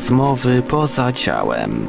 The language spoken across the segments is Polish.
Rozmowy poza ciałem.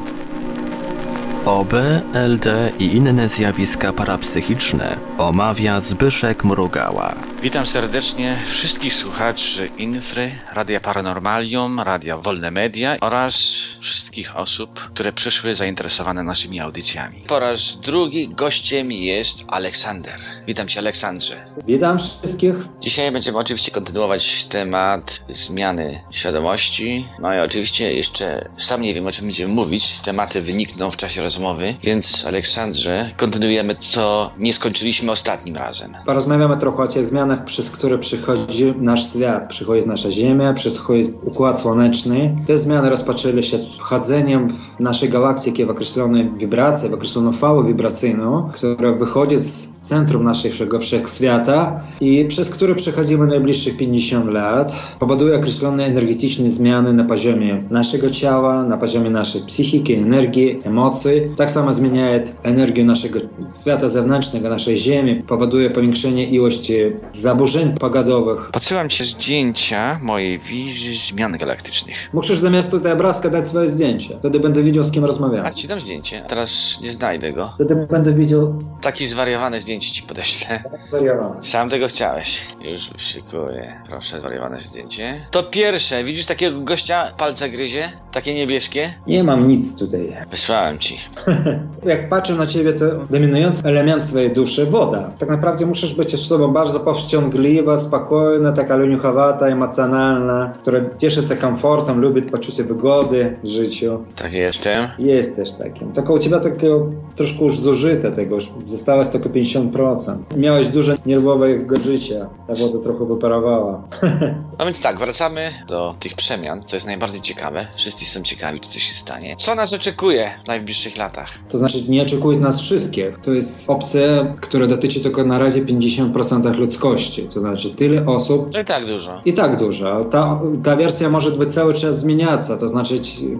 OB, LD i inne zjawiska parapsychiczne omawia Zbyszek Mrugała. Witam serdecznie wszystkich słuchaczy Infry, Radia Paranormalium, Radia Wolne Media oraz wszystkich osób, które przyszły zainteresowane naszymi audycjami. Po raz drugi gościem jest Aleksander. Witam Cię Aleksandrze. Witam wszystkich. Dzisiaj będziemy oczywiście kontynuować temat zmiany świadomości. No i oczywiście jeszcze sam nie wiem o czym będziemy mówić. Tematy wynikną w czasie rozmowy, więc Aleksandrze kontynuujemy co nie skończyliśmy ostatnim razem. Porozmawiamy trochę o tych przez które przychodzi nasz świat. Przychodzi nasza Ziemia, przychodzi Układ Słoneczny. Te zmiany rozpoczęły się z wchodzeniem w naszej galaktyki w określone wibracje, w określoną falę wibracyjną, która wychodzi z centrum naszego wszechświata i przez które przechodzimy najbliższych 50 lat. Powoduje określone energetyczne zmiany na poziomie naszego ciała, na poziomie naszej psychiki, energii, emocji. Tak samo zmienia energię naszego świata zewnętrznego, naszej Ziemi. Powoduje powiększenie ilości zaburzeń pogodowych. Podsyłam Ci zdjęcia mojej wizji zmian galaktycznych. Musisz zamiast tutaj obrazka dać swoje zdjęcie. Wtedy będę widział, z kim rozmawiam. A Ci dam zdjęcie. Teraz nie znajdę go. Wtedy będę widział Taki zwariowany zdjęcie Ci podeślę. zwariowane. Sam tego chciałeś. Już szykuję. Proszę, zwariowane zdjęcie. To pierwsze. Widzisz takiego gościa? Palce gryzie? Takie niebieskie? Nie mam nic tutaj. Wysłałem Ci. Jak patrzę na ciebie, to dominujący element swojej duszy woda. Tak naprawdę musisz być osobą bardzo powściągliwa, spokojna, taka leniuchowata, emocjonalna, która cieszy się komfortem, lubi poczucie wygody w życiu. Tak jestem. Jest też takim. Tylko u ciebie takiego troszkę już zużyte tego, już zostałaś tylko 50%. Miałeś dużo nerwowego życia, ta woda trochę wyparowała. No więc tak, wracamy do tych przemian, co jest najbardziej ciekawe. Wszyscy są ciekawi, coś się stanie. Co nas oczekuje w najbliższych latach? To znaczy nie oczekuje nas wszystkich. To jest opcja, która dotyczy tylko na razie 50% ludzkości ilości, to znaczy tyle osób. I tak dużo. I tak dużo. Ta, ta wersja może być cały czas zmieniaca, to znaczy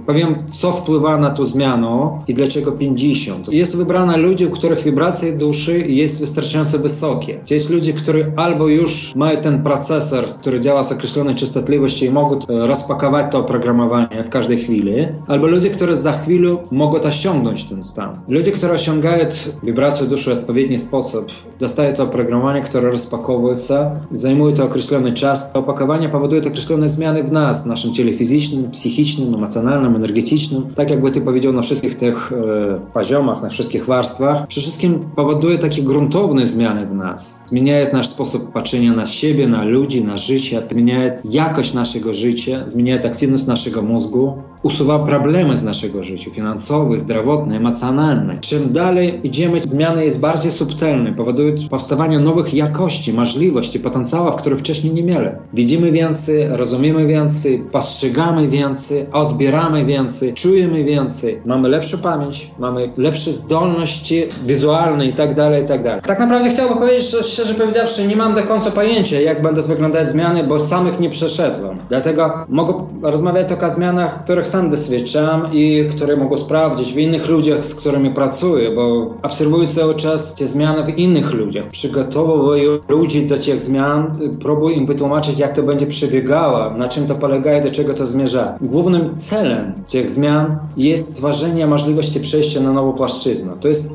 powiem, co wpływa na tą zmianę i dlaczego 50. Jest wybrana ludzi, u których wibracje duszy jest wystarczająco wysokie. To jest ludzi, którzy albo już mają ten procesor, który działa z określonej częstotliwością i mogą e, rozpakować to oprogramowanie w każdej chwili, albo ludzie, którzy za chwilę mogą osiągnąć ten stan. Ludzie, którzy osiągają wibracje duszy w odpowiedni sposób, dostają to oprogramowanie, które rozpakowuje się, zajmuje to określony czas. To opakowanie powoduje określone zmiany w nas, w naszym ciele fizycznym, psychicznym, emocjonalnym, energetycznym. Tak jakby ty powiedział, na wszystkich tych e, poziomach, na wszystkich warstwach. Przede wszystkim powoduje takie gruntowne zmiany w nas. Zmienia nasz sposób patrzenia na siebie, na ludzi, na życie, zmienia jakość naszego życia, zmienia aktywność naszego mózgu, usuwa problemy z naszego życia, finansowe, zdrowotne, emocjonalne. Czym dalej idziemy, zmiany jest bardziej subtelne, powodują powstawanie nowych jakości, możliwości, potencjałów, które wcześniej nie mieli. Widzimy więcej, rozumiemy więcej, postrzegamy więcej, odbieramy więcej, czujemy więcej, mamy lepszą pamięć, mamy lepsze zdolności wizualne i tak dalej, i tak. Tak naprawdę chciałbym powiedzieć, że szczerze powiedziawszy, nie mam do końca pojęcia, jak będą wyglądać zmiany, bo samych nie przeszedłem. Dlatego mogę rozmawiać o zmianach, których sam doświadczam i które mogę sprawdzić w innych ludziach, z którymi pracuję, bo obserwuję cały czas te zmiany w innych ludziach. Przygotowuję ludzi do tych zmian, próbuję im wytłumaczyć, jak to będzie przebiegało, na czym to polega i do czego to zmierza. Głównym celem tych zmian jest stworzenie możliwości przejścia na nową płaszczyznę. To jest,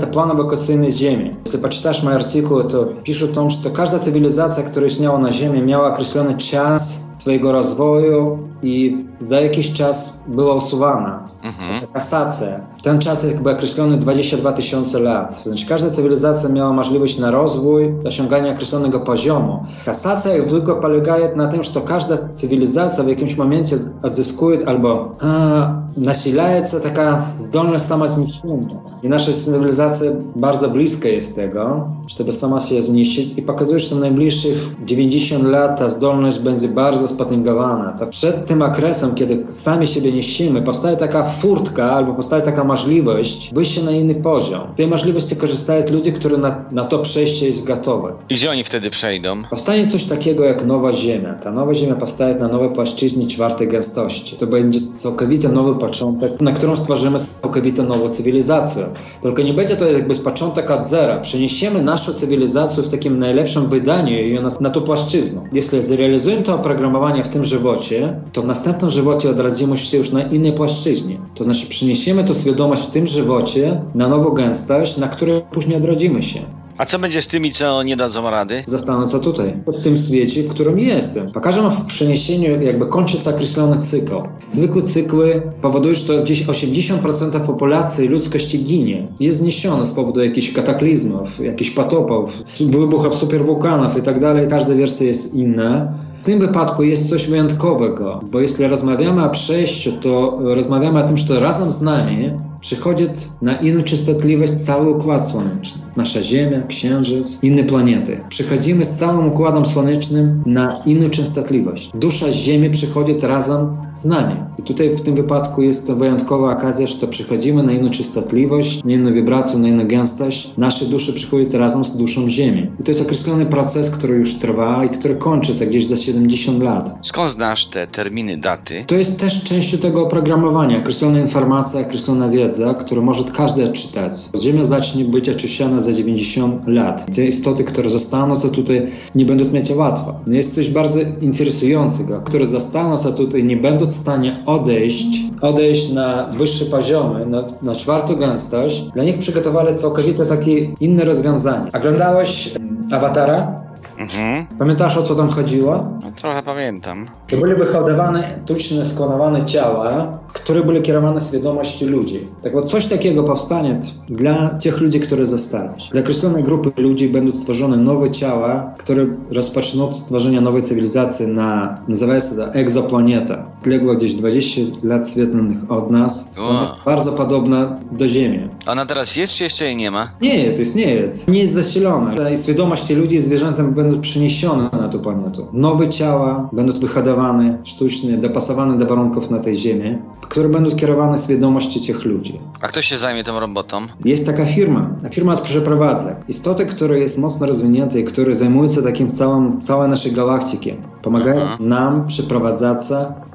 się plan ewakuacyjny Ziemi. Jeśli poczytasz moje artykuły, to piszę o tym, że każda cywilizacja, która istniała na Ziemi, miała określony czas swojego rozwoju i za jakiś czas była usuwana. Mhm. Kasacja. Ten czas jest jakby określony 22 tysiące lat. To znaczy każda cywilizacja miała możliwość na rozwój, osiągania określonego poziomu. Kasacja tylko polega na tym, że każda cywilizacja w jakimś momencie odzyskuje albo a, nasila się taka zdolność samozniszczenia. I nasza cywilizacja bardzo bliska jest tego, żeby sama się zniszczyć i pokazuje, że w najbliższych 90 lat ta zdolność będzie bardzo spotęgowana. To przed tym okresem, kiedy sami siebie niszczymy, powstaje taka furtka albo powstaje taka możliwość wyjścia na inny poziom. Tej możliwości korzystają ludzie, którzy na, na to przejście jest gotowe. I gdzie oni wtedy przejdą? Powstanie coś takiego jak nowa Ziemia. Ta nowa Ziemia powstaje na nowej płaszczyźnie czwartej gęstości. To będzie całkowity nowy początek, na którą stworzymy całkowitą nową cywilizację. Tylko nie będzie to jakby początek od zera. Przeniesiemy naszą cywilizację w takim najlepszym wydaniu i ona na tą płaszczyznę. Jeśli zrealizujemy to oprogramowanie w tym żywocie, to w następnym żywocie odrazimy się już na innej płaszczyźnie. To znaczy przyniesiemy tę świadomość w tym żywocie na nową gęstość, na której później odrodzimy się. A co będzie z tymi, co nie dadzą rady? Zastanę co tutaj, w tym świecie, w którym jestem. Pokażę wam w przeniesieniu, jakby kończy się określony cykl. Zwykłe cykły powodują, że gdzieś 80% populacji ludzkości ginie. Jest zniesione z powodu jakichś kataklizmów, jakichś potopów, wybuchów superwulkanów i tak dalej. Każda wersja jest inna. W tym wypadku jest coś wyjątkowego, bo jeśli rozmawiamy o przejściu, to rozmawiamy o tym, że razem z nami przychodzi na inną częstotliwość cały układ słoneczny. Nasza Ziemia, Księżyc, inne planety. Przychodzimy z całym układem słonecznym na inną częstotliwość. Dusza Ziemi przychodzi razem z nami. I tutaj w tym wypadku jest to wyjątkowa okazja, że przychodzimy na inną częstotliwość, na inną wibrację, na inną gęstość. Nasze dusze przychodzą razem z duszą Ziemi. I to jest określony proces, który już trwa i który kończy się gdzieś za 70 lat. Skąd znasz te terminy, daty? To jest też częścią tego oprogramowania, określona informacja, określona wiedza, którą może każdy odczytać. Ziemia zacznie być oczyszczona za 90 lat. Te istoty, które zostaną tutaj, nie będą mieć łatwo. No jest coś bardzo interesującego, które zostaną tutaj, nie będą w stanie odejść, odejść na wyższe poziomy, na, na czwartą gęstość. Dla nich przygotowali całkowicie takie inne rozwiązanie. Oglądałeś Awatara? Mhm. Pamiętasz o co tam chodziło? No, trochę pamiętam. To były wyhodowane, tucznie sklonowane ciała, które były kierowane świadomości ludzi. Tak bo coś takiego powstanie dla tych ludzi, które zostaną. Dla określonej grupy ludzi będą stworzone nowe ciała, które rozpoczną stworzenie nowej cywilizacji na, nazywa się to egzoplaneta. Odległa gdzieś 20 lat świetlnych od nas. Wow. bardzo podobna do Ziemi. Ona teraz jest, czy jeszcze jej nie ma? Nie, to istnieje. Nie jest zasilona. I świadomości ludzi i zwierzęta będą przeniesione na tę planetę. Nowe ciała będą wyhodowane, sztucznie, dopasowane do warunków na tej Ziemi, które będą kierowane świadomości tych ludzi. A kto się zajmie tą robotą? Jest taka firma, firma przeprowadza. Istoty, które jest mocno rozwinięte i które zajmują się takim całym, całej naszej galaktyki. Pomagają Aha. nam przeprowadzać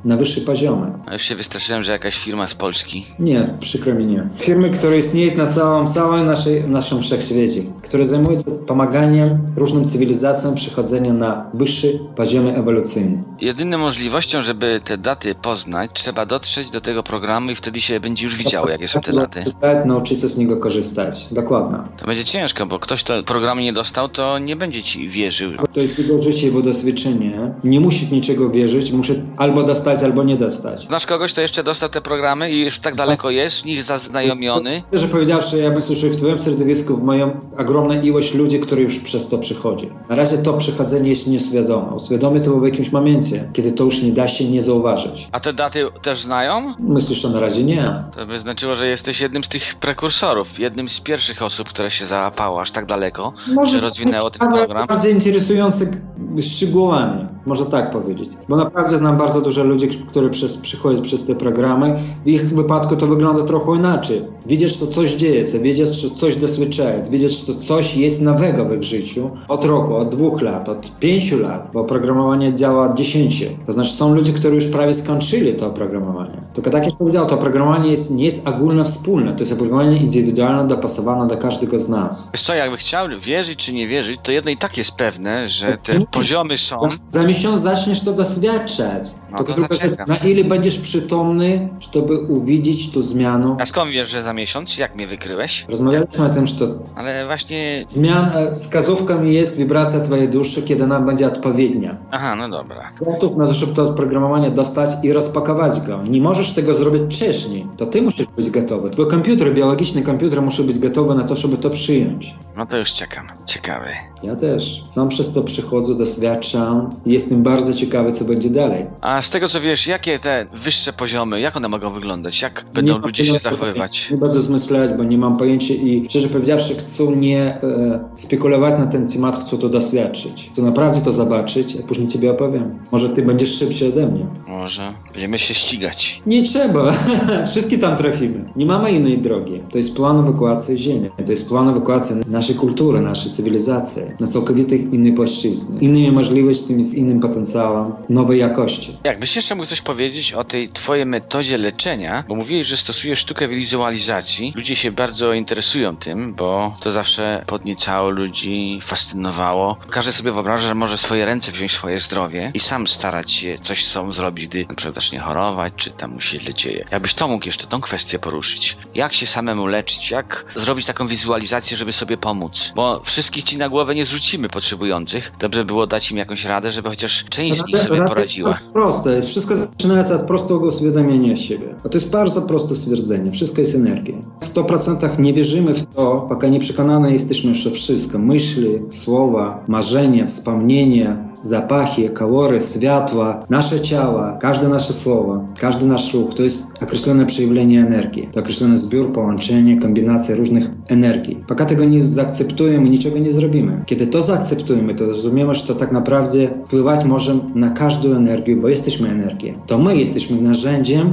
na wyższe poziomy. A już się wystraszyłem, że jakaś firma z Polski. Nie, przykro mi nie. Firmy, które istnieją na całym, całym naszej, naszym wszechświecie, które zajmują się pomaganiem różnym cywilizacjom przechodzenia na wyższy poziomy ewolucyjny. Jedyną możliwością, żeby te daty poznać, trzeba dotrzeć do tego programu i wtedy się będzie już widziało, jakie są te daty. Nauczyć się z niego korzystać. Dokładnie. To będzie ciężko, bo ktoś, kto programu nie dostał, to nie będzie ci wierzył. To jest jego życie, jego doświadczenie. Nie musi niczego wierzyć, musi albo dostać, albo nie dostać. Znasz kogoś, kto jeszcze dostał te programy i już tak daleko jest, w nich zaznajomiony? Szczerze powiedziawszy, ja myślę, że w Twoim środowisku mają ogromna ilość ludzi, które już przez to przychodzi. Na razie to przychodzenie jest nieświadome. Uświadomi to w jakimś momencie, kiedy to już nie da się nie zauważyć. A te daty też znają? Myślę, że na razie nie. To by znaczyło, że jesteś jednym z tych prekursorów, jednym z pierwszych osób, które się załapało aż tak daleko, że rozwinęło ten program. bardziej interesujące k- szczegółami, można tak powiedzieć. Bo naprawdę znam bardzo dużo ludzi, którzy przez, przychodzą przez te programy. W ich wypadku to wygląda trochę inaczej. Widzisz, że coś dzieje się, widzisz, że coś doświadczają, widzisz, że coś jest nowego w ich życiu od roku, od dwóch lat, od pięciu lat, bo oprogramowanie działa od dziesięciu. To znaczy są ludzie, którzy już prawie skończyli to oprogramowanie. Tylko tak jak powiedziałem, to oprogramowanie jest, nie jest ogólne wspólne, to jest oprogramowanie indywidualne, dopasowane do każdego z nas. Wiesz co, jakby chciał wierzyć czy nie wierzyć, to jedno i tak jest pewne, że te poziomy są. Za miesiąc zaczniesz to doświadczać. No to tylko na ile będziesz przytomny, żeby uwidzieć tą zmianę. A skąd wiesz, że za miesiąc? Jak mnie wykryłeś? Rozmawialiśmy o tym, że to Ale właśnie... zmian, e, wskazówką jest wibracja twojej duszy, kiedy ona będzie odpowiednia. Aha, no dobra. Gotów na to, żeby to oprogramowanie dostać i rozpakować go. Nie możesz tego zrobić wcześniej. To ty musisz być gotowy. Twój komputer, biologiczny komputer musi być gotowy na to, żeby to przyjąć. No to już czekam. Ciekawy. Ja też. Sam przez to przychodzę, doświadczam i jestem bardzo ciekawy, co będzie dalej. A z tego co wiesz, jakie te wyższe poziomy, jak one mogą wyglądać? Jak będą mam ludzie się zachowywać? Nie będę zmyślać, bo nie mam pojęcia i szczerze powiedziawszy chcę nie e, spekulować na ten temat, chcę to doświadczyć. Chcę naprawdę to zobaczyć, a później ciebie opowiem. Może ty będziesz szybszy ode mnie. Może będziemy się ścigać. Nie trzeba. Wszystkie tam trafimy. Nie mamy innej drogi. To jest plan ewakuacji Ziemi. To jest plan ewakuacji naszej kultury, naszej cywilizacji na całkowicie innej płaszczyźnie. Innymi możliwościami, z innym potencjałem, nowej jakości. Jak jakbyś jeszcze mógł coś powiedzieć o tej twojej metodzie leczenia, bo mówiłeś, że stosujesz sztukę wizualizacji. Ludzie się bardzo interesują tym, bo to zawsze podniecało ludzi, fascynowało. Każdy sobie wyobraża, że może swoje ręce wziąć swoje zdrowie i sam starać się coś sam zrobić, gdy na przykład zacznie chorować, czy tam mu się źle dzieje. Jakbyś to mógł jeszcze tą kwestię poruszyć. Jak się samemu leczyć? Jak zrobić taką wizualizację, żeby sobie pomóc? Bo wszystkich ci na głowę nie zrzucimy potrzebujących. Dobrze było dać im jakąś radę, żeby chociaż część z nich sobie poradziła. To jest proste. Wszystko zaczyna się od prostego uświadomienia siebie. A to jest bardzo proste stwierdzenie. Wszystko jest energia. W 100% nie wierzymy w to, пока nie przekonane jesteśmy, że wszystko, myśli, słowa, marzenia, wspomnienia, zapachy, kolory, światła, nasze ciała, każde nasze słowo, każdy nasz ruch to jest określone przejawienie energii. To określony zbiór, połączenie, kombinacja różnych energii. Пока tego nie zaakceptujemy, niczego nie zrobimy. Kiedy to zaakceptujemy, to rozumiemy, że to tak naprawdę wpływać może na każdą energię, bo jesteśmy energią. To my jesteśmy narzędziem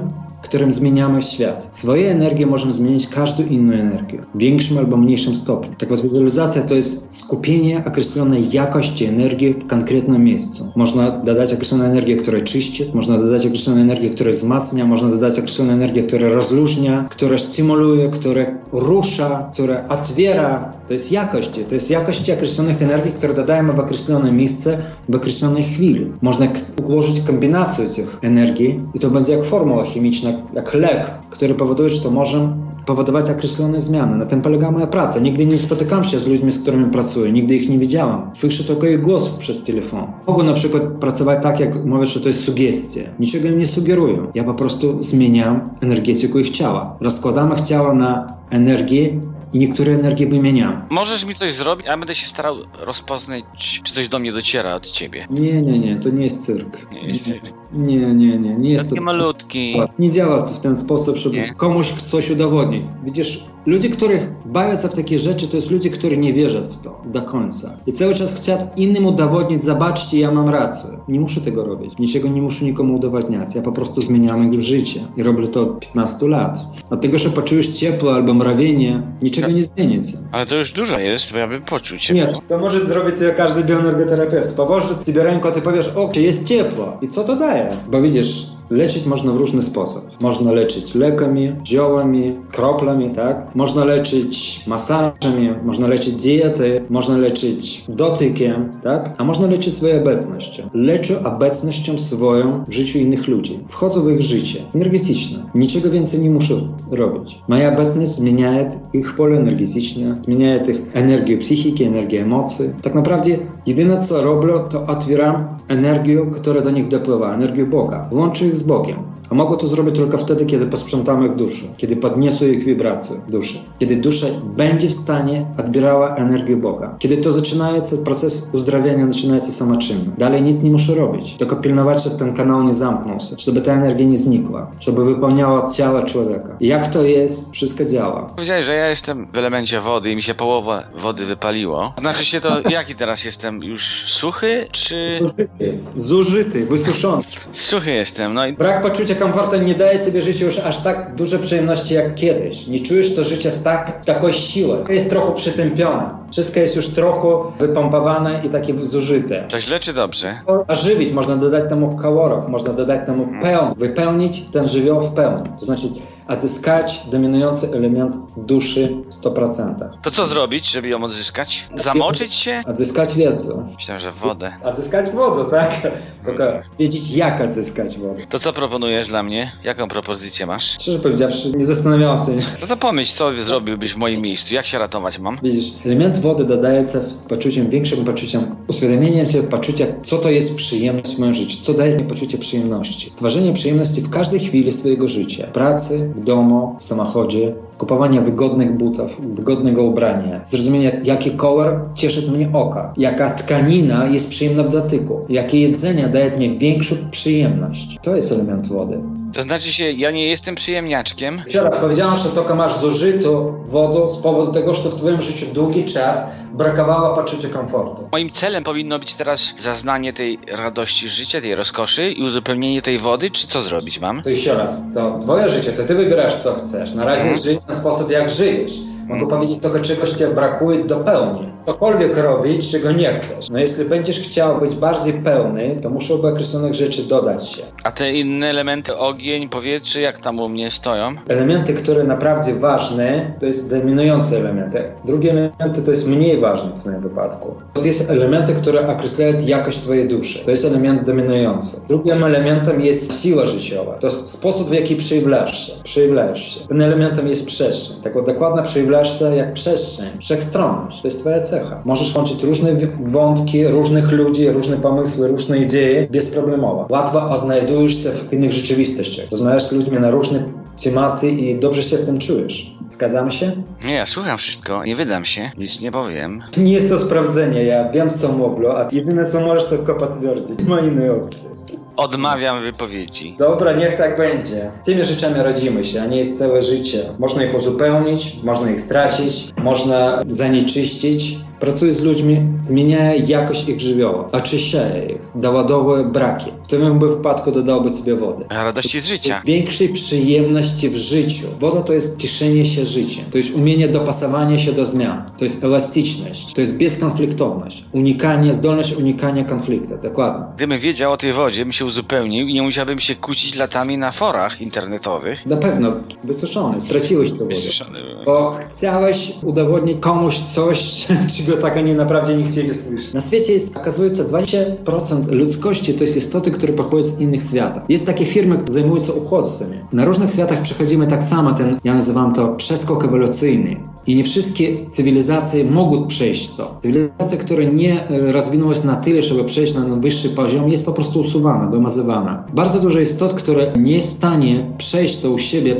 którym zmieniamy świat. Swoje energię możemy zmienić każdą inną energię, w większym albo mniejszym stopniu. Tak więc wizualizacja to jest skupienie określonej jakości energii w konkretnym miejscu. Można dodać określoną energię, która czyści, można dodać określoną energię, która wzmacnia, można dodać określoną energię, która rozluźnia, która stymuluje, która rusza, która otwiera. To jest jakość, to jest jakość określonych energii, które dodajemy w określone miejsce, w określonej chwili. Można ułożyć kombinację tych energii i to będzie jak formuła chemiczna, jak lek, który powoduje, że to może powodować określone zmiany. Na tym polega moja praca. Nigdy nie spotykam się z ludźmi, z którymi pracuję, nigdy ich nie widziałam. Słyszę tylko ich głos przez telefon. Mogę na przykład pracować tak, jak mówię, że to jest sugestia. Niczego im nie sugeruję. Ja po prostu zmieniam energetykę ich ciała. Rozkładam ich ciała na energię i niektóre energie wymieniam. Możesz mi coś zrobić, a ja będę się starał rozpoznać, czy coś do mnie dociera od ciebie. Nie, nie, nie, to nie jest cyrk. Nie jest cyrk. Nie, nie, nie, nie jest Taki to... malutki. Nie działa to w ten sposób, żeby Nie? komuś coś udowodnić. Widzisz, ludzie, których bawią się w takie rzeczy, to jest ludzie, którzy nie wierzą w to do końca. I cały czas chcą innym udowodnić, zobaczcie, ja mam rację. Nie muszę tego robić. Niczego nie muszę nikomu udowadniać. Ja po prostu zmieniam ich życie. I robię to od 15 lat. Dlatego, że poczujesz ciepło albo mrawienie, niczego nie zmienicie. Ale to już dużo jest, bo ja bym poczuł cię. Nie, to może zrobić sobie każdy bioenergoterapeut. Położy sobie rękę, ty powiesz, o, jest ciepło. I co to daje? Bo widzisz, leczyć można w różny sposób. Można leczyć lekami, ziołami, kroplami, tak? Można leczyć masażami, można leczyć diety, można leczyć dotykiem, tak? A można leczyć swoją obecnością. Leczę obecnością swoją w życiu innych ludzi. Wchodzę w ich życie energetyczne. Niczego więcej nie muszę robić. Moja obecność zmienia ich pole energetyczne, zmienia ich energię psychiki, energię emocji. Tak naprawdę jedyne co robię, to otwieram energię, która do nich dopływa, energię Boga. Włączę ich z Bogiem. A mogę to zrobić tylko wtedy, kiedy posprzątamy ich duszę, kiedy podniosę ich wibracje duszy, kiedy dusza będzie w stanie odbierała energię Boga. Kiedy to zaczyna się, proces uzdrawiania zaczyna się samoczynnie. Dalej nic nie muszę robić, tylko pilnować, żeby ten kanał nie zamknął się, żeby ta energia nie znikła, żeby wypełniała ciało człowieka. I jak to jest, wszystko działa. Powiedziałeś, że ja jestem w elemencie wody i mi się połowa wody wypaliło. Znaczy się to, jaki teraz jestem? Już suchy, czy... Zużyty, zużyty, wysuszony. Suchy jestem, no i... Brak poczucia komfortu nie daje Ciebie życie już aż tak duże przyjemności jak kiedyś. Nie czujesz to życie z tak, taką siłą. Jest trochę przytępione. Wszystko jest już trochę wypompowane i takie zużyte. To źle czy dobrze? A żywić można dodać temu kolorów, można dodać temu pełn, wypełnić ten żywioł w pełni. To znaczy odzyskać dominujący element duszy w 100%. To co zrobić, żeby ją odzyskać? Zamoczyć się? Odzyskać wiedzę. Myślałem, że wodę. Odzyskać wodę, tak? Tylko wiedzieć jak odzyskać wodę. To co proponujesz dla mnie? Jaką propozycję masz? Szczerze powiedziawszy, nie zastanawiałem się. No to pomyśl, co zrobiłbyś w moim miejscu? Jak się ratować mam? Widzisz, element wody dodaje się poczuciem, większym poczuciem uświadomienia się, poczucia, co to jest przyjemność w moim życiu, co daje mi poczucie przyjemności. Stworzenie przyjemności w każdej chwili swojego życia. Pracy, w domu, w samochodzie, kupowania wygodnych butów, wygodnego ubrania, zrozumienia, jaki kolor cieszy mnie oka, jaka tkanina jest przyjemna w dotyku, jakie jedzenie daje mi większą przyjemność. To jest element wody. To znaczy się, ja nie jestem przyjemniaczkiem. Jeszcze raz powiedziałem, że tylko masz zużytą wodę z powodu tego, że w twoim życiu długi czas brakowało poczucia komfortu. Moim celem powinno być teraz zaznanie tej radości życia, tej rozkoszy i uzupełnienie tej wody, czy co zrobić mam? To jeszcze raz, to twoje życie, to ty wybierasz co chcesz. Na razie żyj w ten sposób, jak żyjesz. Mogę powiedzieć tylko czegoś ci brakuje do pełni. Cokolwiek robić, czego nie chcesz. No jeśli będziesz chciał być bardziej pełny, to muszą określonych rzeczy dodać się. A te inne elementy, ogień, powietrze, jak tam u mnie stoją? Elementy, które naprawdę ważne, to jest dominujące elementy. Drugie elementy to jest mniej ważne w tym wypadku. To jest elementy, które określają jakość twojej duszy. To jest element dominujący. Drugim elementem jest siła życiowa. To jest sposób, w jaki przejawiasz się. Przejawiasz się. Tym elementem jest przestrzeń. Tak dokładnie przejawiasz się jak przestrzeń. Wszechstronność. To jest twoja cecha. Możesz łączyć różne wątki, różnych ludzi, różne pomysły, różne idee bezproblemowo. Łatwo odnajdujesz się w innych rzeczywistościach. Rozmawiasz z ludźmi na różne tematy i dobrze się w tym czujesz. Zgadzamy się? Nie, ja słucham wszystko, nie wydam się, nic nie powiem. Nie jest to sprawdzenie, ja wiem co mogło, a jedyne co możesz to tylko potwierdzić. Nie ma innej opcji. Odmawiam wypowiedzi. Dobra, niech tak będzie. Tymi rzeczami rodzimy się, a nie jest całe życie. Można ich uzupełnić, można ich stracić, można zanieczyścić. Pracuję z ludźmi, zmieniaję jakość ich żywioła, oczyszczaję ich, doładowaję braki. W tym wypadku dodałby sobie wodę. Radości z życia. Większej przyjemności w życiu. Woda to jest cieszenie się życiem. To jest umienie dopasowania się do zmian. To jest elastyczność. To jest bezkonfliktowność. Unikanie, zdolność unikania konfliktu. Dokładnie. Gdybym wiedział o tej wodzie, bym się uzupełnił i nie musiałbym się kłócić latami na forach internetowych. Na pewno wysuszony. Straciłeś to wodę. Wysuszony. Bo chciałeś udowodnić komuś coś, czego tak oni naprawdę nie chcieli słyszeć. Na świecie jest, okazuje się, 20% ludzkości to jest istoty, które pochodzą z innych światów. Jest takie firmy, które zajmują się uchodźcami. Na różnych światach przechodzimy tak samo ten, ja nazywam to przeskok ewolucyjny. I nie wszystkie cywilizacje mogą przejść to. Cywilizacja, która nie e, rozwinęła się na tyle, żeby przejść na wyższy poziom, jest po prostu usuwana, wymazywana. Bardzo dużo istot, które nie jest w stanie przejść to u siebie,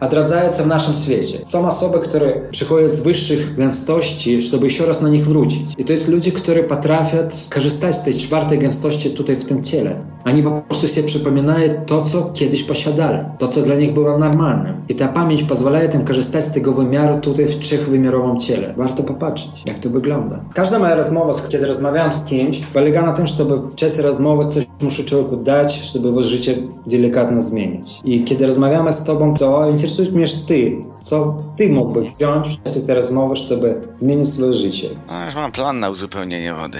odradzając w naszym świecie. Są osoby, które przychodzą z wyższych gęstości, żeby jeszcze raz na nich wrócić. I to jest ludzie, którzy potrafią korzystać z tej czwartej gęstości tutaj w tym ciele. Oni po prostu sobie przypominają to, co kiedyś posiadali, to, co dla nich było normalne. I ta pamięć pozwala im korzystać z tego wymiaru tutaj w trzechwymiarowym ciele. Warto popatrzeć, jak to wygląda. Każda moja rozmowa, kiedy rozmawiam z kimś, polega na tym, żeby w czasie rozmowy coś muszę człowieku dać, żeby jego życie delikatnie zmienić. I kiedy rozmawiamy z tobą, to interesuje mnie ty. Co ty mógłbyś wziąć w czasie tej rozmowy, żeby zmienić swoje życie? No, już mam plan na uzupełnienie wody.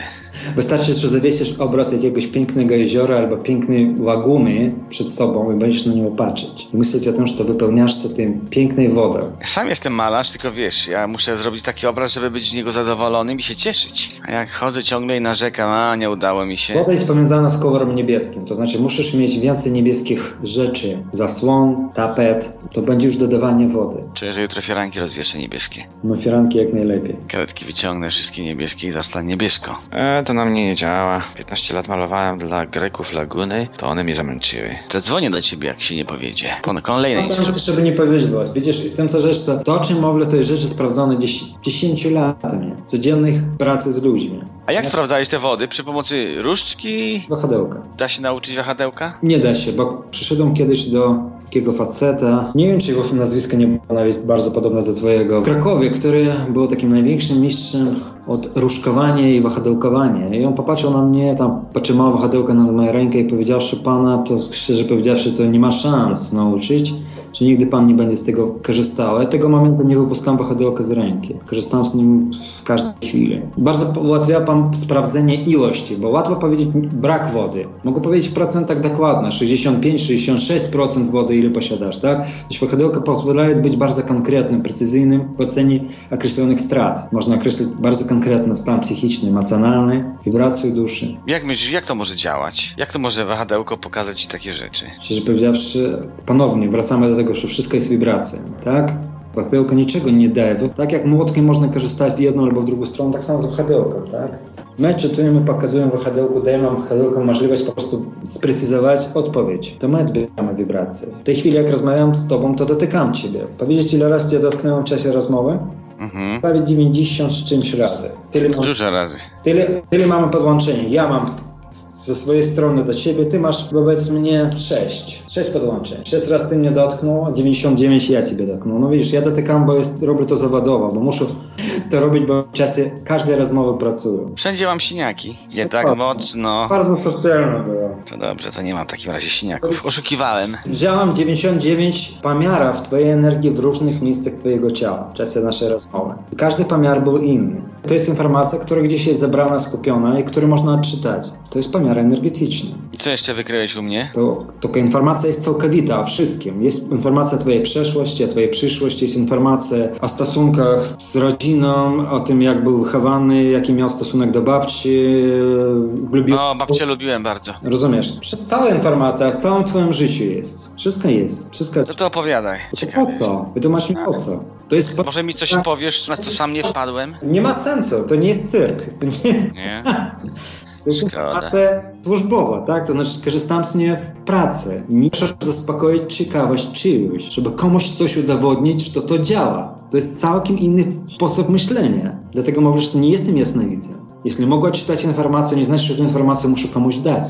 Wystarczy, że zawiesisz obraz jakiegoś pięknego jeziora albo pięknej laguny przed sobą i będziesz na nią patrzeć. I myśleć o tym, że to wypełniasz się tym pięknej wodą. Sam jestem malarz, tylko wiesz, ja muszę zrobić taki obraz, żeby być z niego zadowolonym i się cieszyć. A jak chodzę ciągle i narzekam, a nie udało mi się. Woda jest powiązana z kolorem niebieskim, to znaczy musisz mieć więcej niebieskich rzeczy. Zasłon, tapet, to będzie już dodawanie wody. Czuję, że jutro firanki rozwieszę niebieskie. No firanki jak najlepiej. Karetki wyciągnę, wszystkie niebieskie i zastan niebiesko. E, to na mnie nie działa. 15 lat malowałem dla Greków laguny, to one mnie zamęczyły. Zadzwonię do ciebie, jak się nie powiedzie. Po kolejnej Chcę, żeby nie powiedzieć Widzisz, w tym to rzecz, to, to o czym mówię, to jest rzeczy sprawdzone 10, 10 latami. Codziennych pracy z ludźmi. A jak sprawdzałeś te wody? Przy pomocy różdżki? Wahadełka. Da się nauczyć wahadełka? Nie da się, bo przyszedłem kiedyś do takiego faceta, nie wiem czy jego nazwisko nie było nawet bardzo podobne do twojego, w Krakowie, który był takim największym mistrzem od różkowania i wahadełkowania. I on popatrzył na mnie, tam potrzymał wahadełka na moją rękę i powiedziawszy pana, to szczerze powiedziawszy, to nie ma szans nauczyć że nigdy pan nie będzie z tego korzystał. Ja tego momentu nie wypuskałem wahadełka z ręki. Korzystałem z nim w każdej chwili. Bardzo ułatwia pan sprawdzenie ilości, bo łatwo powiedzieć brak wody. Mogę powiedzieć w procentach dokładnie, 65-66% wody ile posiadasz, tak? Więc wahadełka pozwala być bardzo konkretnym, precyzyjnym w ocenie określonych strat. Można określić bardzo konkretny stan psychiczny, emocjonalny, wibrację duszy. Jak myślisz, jak to może działać? Jak to może wahadełko pokazać ci takie rzeczy? Szczerze powiedziawszy, ponownie wracamy do tego, że wszystko jest wibracją, tak? Wahadełko niczego nie daje. Tak jak młotkiem można korzystać w jedną albo w drugą stronę, tak samo z wahadełkiem, tak? My czytujemy, pokazujemy wahadełku, dajemy wahadełkom możliwość po prostu sprecyzować odpowiedź. To my odbieramy wibracje. W tej chwili, jak rozmawiam z tobą, to dotykam ciebie. Powiedzieć, ile razy cię dotknąłem w czasie rozmowy? Mhm. Prawie 90 z czymś razy. Tyle, Dużo razy. tyle, tyle mamy podłączenie. Ja mam ze swojej strony do ciebie, ty masz wobec mnie 6. 6 podłączeń. 6 razy ty mnie dotknął, 99 ja ciebie dotknął. No widzisz, ja dotykam, bo jest, robię to zawodowo, bo muszę to robić, bo w czasie każdej rozmowy pracują. Wszędzie mam siniaki. Nie tak mocno. Bardzo subtelne było. To dobrze, to nie mam w takim razie siniaków. Oszukiwałem. Wziąłem 99 pomiarów twojej energii w różnych miejscach twojego ciała w czasie naszej rozmowy. Każdy pomiar był inny. To jest informacja, która gdzieś jest zebrana, skupiona i którą można odczytać. To jest pomiar energetyczny. I co jeszcze wykryłeś u mnie? To taka informacja jest całkowita o wszystkim. Jest informacja o twojej przeszłości, o twojej przyszłości, jest informacja o stosunkach z rodziną, o tym jak był wychowany, jaki miał stosunek do babci, lubił... No, babcię lubiłem bardzo. Rozumiesz? Cała informacja w całym twoim życiu jest. Wszystko jest. Wszystko... No to opowiadaj. To po co? Wytłumacz mi po co? To jest... Może mi coś powiesz, na co sam nie wpadłem? Nie ma sensu, to nie jest cyrk. To nie... Nie? To jest informacja służbowa, tak? To znaczy korzystam z niej w pracy. Nie muszę zaspokoić ciekawość czyjąś, żeby komuś coś udowodnić, że to działa. To jest całkiem inny sposób myślenia. Dlatego mówię, że nie jestem jasnowidzem. Jeśli mogę czytać informację, nie znaczy, że tę informację muszę komuś dać.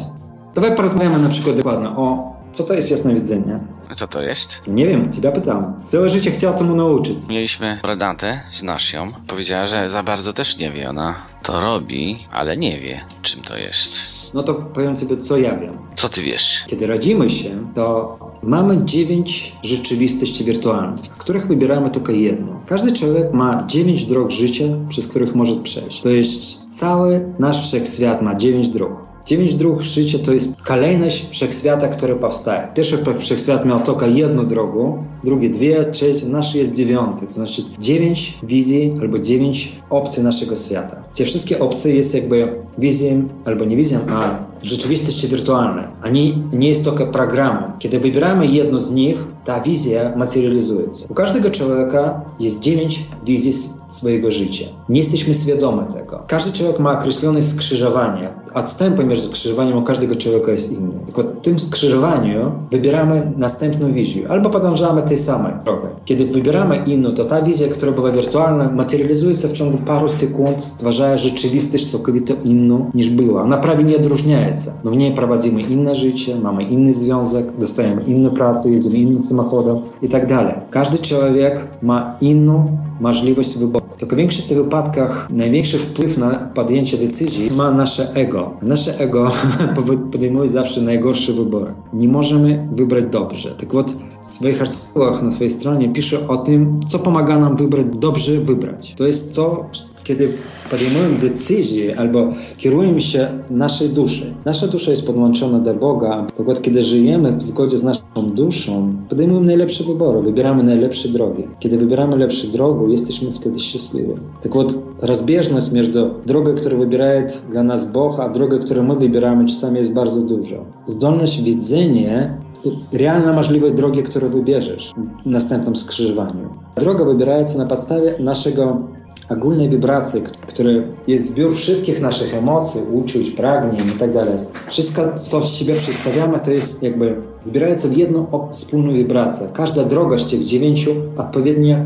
Dawaj porozmawiamy na przykład dokładnie o co to jest jasnowidzenie. A co to jest? Nie wiem, ciebie pytam. Całe życie chciał temu nauczyć. Mieliśmy Redatę, znasz ją. Powiedziała, że za bardzo też nie wie. Ona to robi, ale nie wie, czym to jest. No to powiem sobie, co ja wiem. Co ty wiesz? Kiedy rodzimy się, to mamy dziewięć rzeczywistości wirtualnych, z których wybieramy tylko jedną. Każdy człowiek ma dziewięć dróg życia, przez których może przejść. To jest cały nasz wszechświat ma dziewięć dróg. Dziewięć dróg życia to jest kolejność wszechświata, który powstaje. Pierwszy wszechświat miał tylko jedną drogę, drugie dwie, trzeci, nasz jest dziewiąty. To znaczy dziewięć wizji albo dziewięć opcji naszego świata. Te wszystkie opcje jest jakby wizją, albo nie wizją, a rzeczywistości wirtualne. A nie, jest tylko programem. Kiedy wybieramy jedną z nich, ta wizja materializuje się. U każdego człowieka jest dziewięć wizji swojego życia. Nie jesteśmy świadomi tego. Każdy człowiek ma określone skrzyżowanie. Odstępy między skrzyżowaniem u każdego człowieka jest inny. Tylko w tym skrzyżowaniu wybieramy następną wizję. Albo podążamy tej samej drogą. Kiedy wybieramy inną, to ta wizja, która była wirtualna, materializuje się w ciągu paru sekund, stwarza rzeczywistość całkowicie inną niż była. Ona prawie nie odróżnia się. No w niej prowadzimy inne życie, mamy inny związek, dostajemy inną pracę, jedziemy innym samochodem i tak dalej. Każdy człowiek ma inną możliwość wyboru. Tylko w większości wypadkach największy wpływ na podjęcie decyzji ma nasze ego. Nasze ego podejmuje zawsze najgorsze wybory. Nie możemy wybrać dobrze. Tak вот, w swoich artykułach na swojej stronie piszę o tym, co pomaga nam wybrać, dobrze wybrać. To jest to, kiedy podejmujemy decyzję albo kierujemy się naszej duszy. Nasza dusza jest podłączona do Boga. Tak вот, kiedy żyjemy w zgodzie z naszą duszą, podejmujemy najlepsze wybory, wybieramy najlepsze drogi. Kiedy wybieramy lepsze drogi, jesteśmy wtedy szczęśliwi. Tak вот, rozbieżność między drogą, którą wybiera dla nas Bóg, a drogą, którą my wybieramy, czasami jest bardzo duża. Zdolność widzenia realna możliwość drogi, którą wybierzesz w następnym skrzyżowaniu. Droga wybiera się na podstawie naszego ogólnej wibracji, które jest zbiór wszystkich naszych emocji, uczuć, pragnień i tak. Wszystko, co z siebie przedstawiamy, to jest jakby zbierające w jedną wspólną wibrację. Każda droga z tych dziewięciu odpowiednio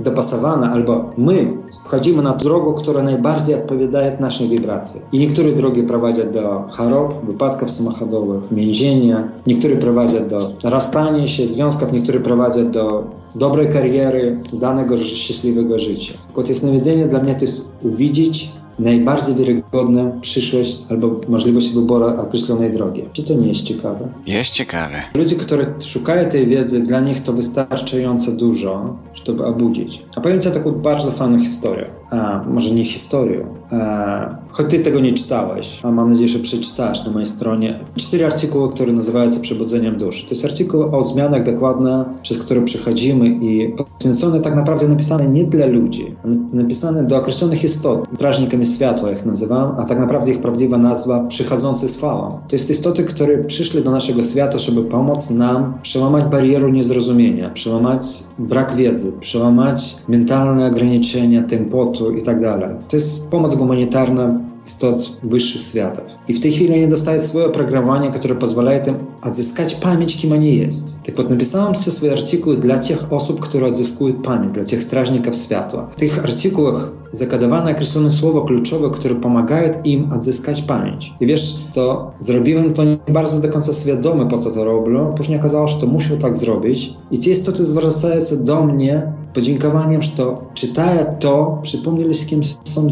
dopasowana, albo my wchodzimy na drogę, która najbardziej odpowiada naszej wibracji. I niektóre drogi prowadzą do chorób, wypadków samochodowych, więzienia, niektóre prowadzą do rozstania się, związków, niektóre prowadzą do dobrej kariery, danego szczęśliwego życia. Kot jasnowidzenie dla mnie to jest uwidzieć najbardziej wiarygodną przyszłość albo możliwość wyboru określonej drogi. Czy to nie jest ciekawe? Jest ciekawe. Ludzie, którzy szukają tej wiedzy, dla nich to wystarczająco dużo, żeby obudzić. A powiem Ci taką bardzo fajną historię. A, może nie historię. A, choć Ty tego nie czytałeś, a mam nadzieję, że przeczytasz na mojej stronie. Cztery artykuły, które nazywają się Przebudzeniem duszy. To jest artykuł o zmianach dokładnie, przez które przechodzimy i poświęcone tak naprawdę napisane nie dla ludzi, napisane do określonych istot, strażnikami światła ich nazywam, a tak naprawdę ich prawdziwa nazwa przychodzący z falą. To jest istoty, które przyszły do naszego świata, żeby pomóc nam przełamać barierę niezrozumienia, przełamać brak wiedzy, przełamać mentalne ograniczenia, tempotu i tak dalej. To jest pomoc humanitarna istot wyższych światów. I w tej chwili oni dostają swoje oprogramowanie, które pozwala im odzyskać pamięć, kim oni jest. Tak вот napisałem все swoje artykuły dla tych osób, które odzyskują pamięć, dla tych strażników światła. W tych artykułach zakodowane określone słowa kluczowe, które pomagają im odzyskać pamięć. I wiesz, to zrobiłem to nie bardzo do końca świadomy, po co to robię. Później okazało się, że to muszę tak zrobić. I ci istoty zwracają się do mnie podziękowaniem, że czytając to, przypomnieli z kim są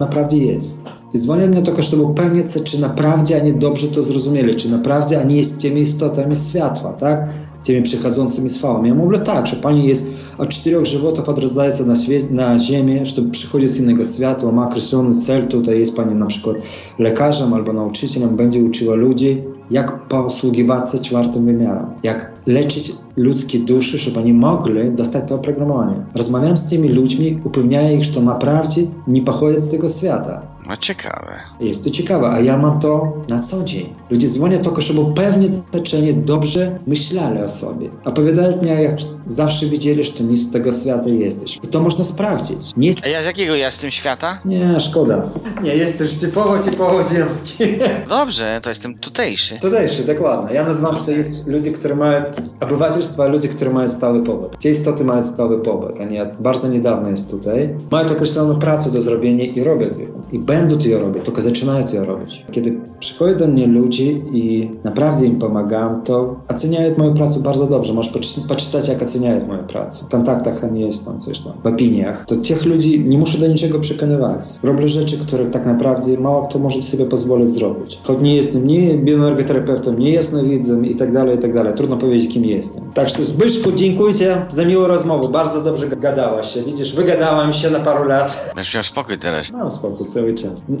naprawdę jest. I dzwonią mnie tylko, żeby upewnić czy naprawdę oni dobrze to zrozumieli, czy naprawdę oni jest tymi istotami światła, tak? Tymi przychodzącymi z fałą. Ja mówię tak, że Pani jest od czterech żywotów odradzaje się na, na ziemię, żeby przychodzić z innego świata, ma określony cel, tutaj jest Pani na przykład lekarzem albo nauczycielem, będzie uczyła ludzi, jak posługiwać się czwartym wymiarem, jak leczyć ludzkie dusze, żeby oni mogli dostać to oprogramowanie. Rozmawiam z tymi ludźmi, upewniaję ich, że to naprawdę nie pochodzi z tego świata. No ciekawe. Jest to ciekawe, a ja mam to na co dzień. Ludzie dzwonią tylko, żeby upewnić się, dobrze myśleli o sobie. Opowiadają mi, jak zawsze widzieli, że nie z tego świata jesteś. I to można sprawdzić. Nie jest... A ja z jakiego ja jestem świata? Nie, szkoda. Nie, jesteś typowo, typowo ziemski. Dobrze, to jestem tutejszy. Tutejszy, dokładnie. Ja nazywam, że to jest ludzie, którzy mają obywatelstwo, a ludzie, którzy mają stały pobyt. Te istoty mają stały pobyt, a nie bardzo niedawno jest tutaj. Mają określoną pracę do zrobienia i robią to. I będą to robić, tylko zaczynają to robić. Kiedy przychodzą do mnie ludzie i naprawdę im pomagam, to oceniają moją pracę bardzo dobrze. Możesz poczytać, jak oceniają moją pracę. W kontaktach tam jest tam coś tam, w opiniach. To tych ludzi nie muszę do niczego przekonywać. Robię rzeczy, które tak naprawdę mało kto może sobie pozwolić zrobić. Choć nie jestem nie bioenergoterapeutą, nie jasnowidzem i tak dalej, i tak dalej. Trudno powiedzieć, kim jestem. Także Zbyszku, dziękuję za miłą rozmowę. Bardzo dobrze gadałaś się. Widzisz, wygadałam się na paru lat. Będziesz miał spokój teraz. Mam spokój cały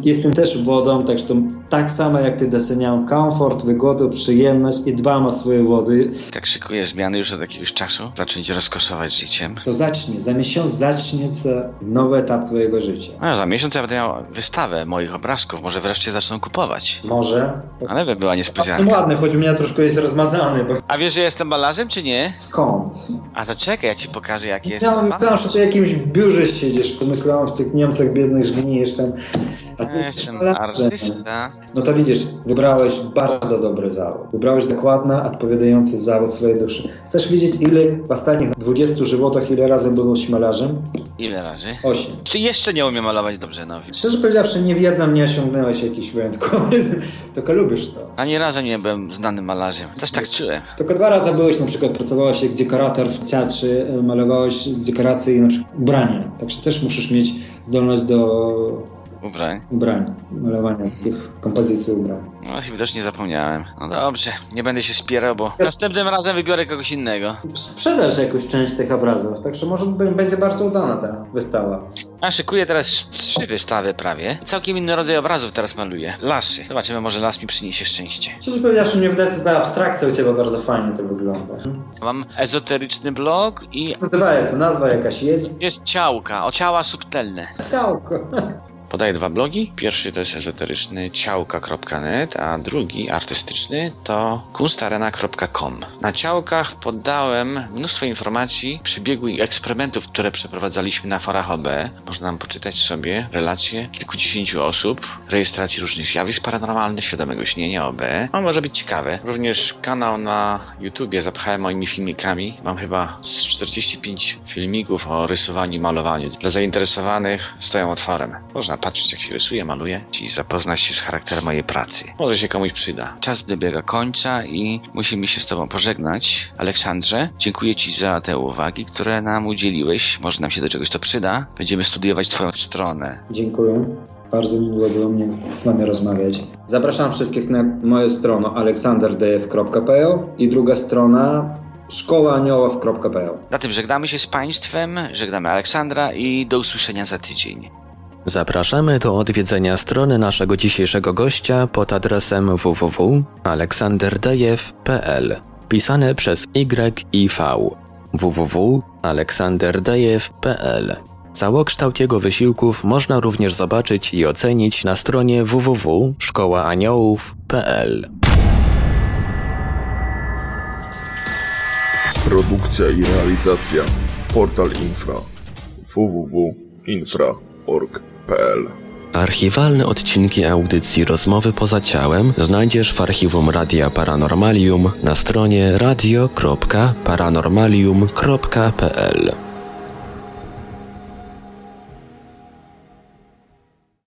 Jestem też wodą, tak że tak samo jak ty doceniam komfort, wygodę, przyjemność i dbam o swoje wody. Tak szykuję zmiany już od jakiegoś czasu? Zacząć rozkoszować życiem? To zacznie. Za miesiąc zacznie się nowy etap twojego życia. A za miesiąc ja będę miał wystawę moich obrazków. Może wreszcie zaczną kupować. Może. Ale by była niespodzianka. No ładny, choć u mnie troszkę jest rozmazany. Bo... A wiesz, że jestem malarzem, czy nie? Skąd? A to czekaj, ja ci pokażę, jaki jest. Ja myślałem, że ty jakimś biurze siedzisz. Pomyślałem w tych Niemcach biednych, że gnijesz tam. A ty Jestem artysta. No to widzisz, wybrałeś bardzo dobry zawód. Wybrałeś dokładny, odpowiadający zawód swojej duszy. Chcesz wiedzieć, ile w ostatnich 20 żywotach, ile razy byłeś malarzem? Ile razy? Osiem. Czy jeszcze nie umiem malować dobrze, no? Szczerze powiedziawszy, nie w jednym nie osiągnąłeś jakiś wyjątkowy, tylko lubisz to. Ani razu nie byłem znanym malarzem. Też tak czułem. Tylko dwa razy byłeś, na przykład pracowałeś jak dekorator w teatrze, malowałeś dekoracje i na przykład ubrania. Także też musisz mieć zdolność do Ubrań. Ubrań, malowania takich kompozycji ubrań. No, widocznie zapomniałem. No dobrze, nie będę się spierał, bo następnym razem wybiorę kogoś innego. Sprzedasz jakąś część tych obrazów, także może będzie bardzo udana ta wystawa. A szykuję teraz trzy wystawy prawie. Całkiem inny rodzaj obrazów teraz maluję. Lasy. Zobaczymy, może las mi przyniesie szczęście. Co powiedziałeś, że mnie wydaje ta abstrakcja u Ciebie bardzo fajnie to wygląda. Mam ezoteryczny blog i... Nazywa się, nazwa jakaś jest? Jest ciałka, o ciała subtelne. Ciałko. Podaję dwa blogi. Pierwszy to jest ezoteryczny ciałka.net, a drugi artystyczny to kunstarena.com. Na ciałkach poddałem mnóstwo informacji, przebiegu i eksperymentów, które przeprowadzaliśmy na forach OB. Można nam poczytać sobie relacje kilkudziesięciu osób, rejestracji różnych zjawisk paranormalnych, świadomego śnienia OB. Może być ciekawe. Również kanał na YouTubie zapchałem moimi filmikami. Mam chyba 45 filmików o rysowaniu i malowaniu. Dla zainteresowanych stoją otworem. Można patrzeć jak się rysuje, maluje i zapoznać się z charakterem mojej pracy. Może się komuś przyda. Czas dobiega końca i musimy się z Tobą pożegnać. Aleksandrze, dziękuję Ci za te uwagi, które nam udzieliłeś. Może nam się do czegoś to przyda. Będziemy studiować Twoją stronę. Dziękuję. Bardzo miło było mnie z Wami rozmawiać. Zapraszam wszystkich na moją stronę aleksanderdf.pl i druga strona szkołaaniołów.pl. Na tym żegnamy się z Państwem, żegnamy Aleksandra i do usłyszenia za tydzień. Zapraszamy do odwiedzenia strony naszego dzisiejszego gościa pod adresem www.aleksanderdejew.pl pisane przez Y i V www.aleksanderdejew.pl Całokształt jego wysiłków można również zobaczyć i ocenić na stronie www.szkołaaniołów.pl Produkcja i realizacja. Portal Infra. www.infra.org Archiwalne odcinki audycji Rozmowy poza ciałem znajdziesz w archiwum Radia Paranormalium na stronie radio.paranormalium.pl.